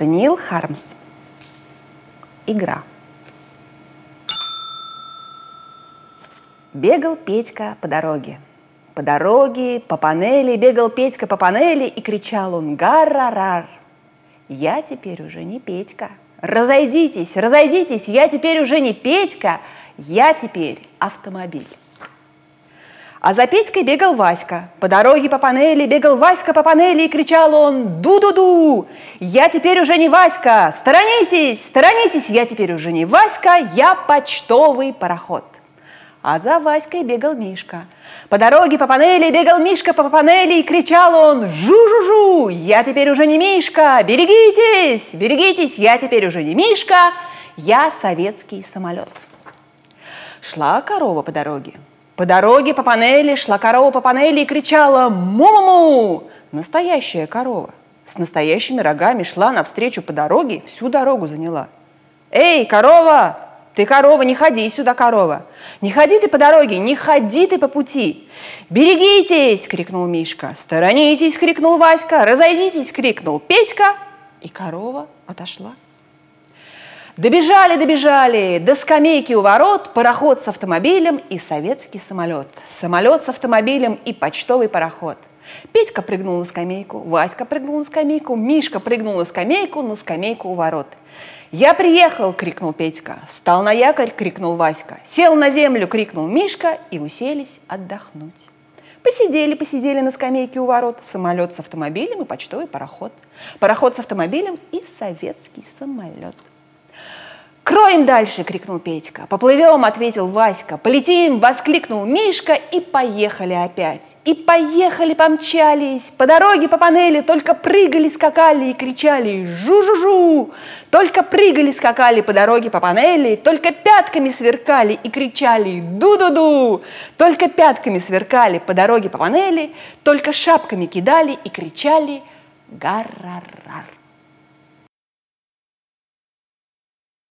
Даниил Хармс. Игра. Бегал Петька по дороге. По дороге, по панели, бегал Петька по панели и кричал он «Гарарар!» Я теперь уже не Петька. Разойдитесь, разойдитесь, я теперь уже не Петька, я теперь автомобиль. А за Петькой бегал Васька. По дороге по панели бегал Васька по панели и кричал он «Ду-ду-ду! Я теперь уже не Васька! Сторонитесь! Сторонитесь! Я теперь уже не Васька! Я почтовый пароход!» А за Васькой бегал Мишка. По дороге по панели бегал Мишка по панели и кричал он «Жу-жу-жу! Я теперь уже не Мишка! Берегитесь! Берегитесь! Я теперь уже не Мишка! Я советский самолет!» Шла корова по дороге. По дороге по панели шла корова по панели и кричала «Му-му-му!» Настоящая корова с настоящими рогами шла навстречу по дороге, всю дорогу заняла. «Эй, корова! Ты, корова, не ходи сюда, корова! Не ходи ты по дороге, не ходи ты по пути! Берегитесь!» — крикнул Мишка. «Сторонитесь!» — крикнул Васька. «Разойдитесь!» — крикнул Петька. И корова отошла. Добежали, добежали до скамейки у ворот, пароход с автомобилем и советский самолет. Самолет с автомобилем и почтовый пароход. Петька прыгнул на скамейку, Васька прыгнул на скамейку, Мишка прыгнул на скамейку, на скамейку у ворот. «Я приехал!» — крикнул Петька. «Стал на якорь!» — крикнул Васька. «Сел на землю!» — крикнул Мишка и уселись отдохнуть. Посидели, посидели на скамейке у ворот. Самолет с автомобилем и почтовый пароход. Пароход с автомобилем и советский самолет. «Кроем дальше!» — крикнул Петька. «Поплывем!» — ответил Васька. «Полетим!» — воскликнул Мишка. И поехали опять. И поехали, помчались. По дороге, по панели только прыгали, скакали и кричали «Жу-жу-жу!» Только прыгали, скакали по дороге, по панели, только пятками сверкали и кричали «Ду-ду-ду!» Только пятками сверкали по дороге, по панели, только шапками кидали и кричали «Гарарар!»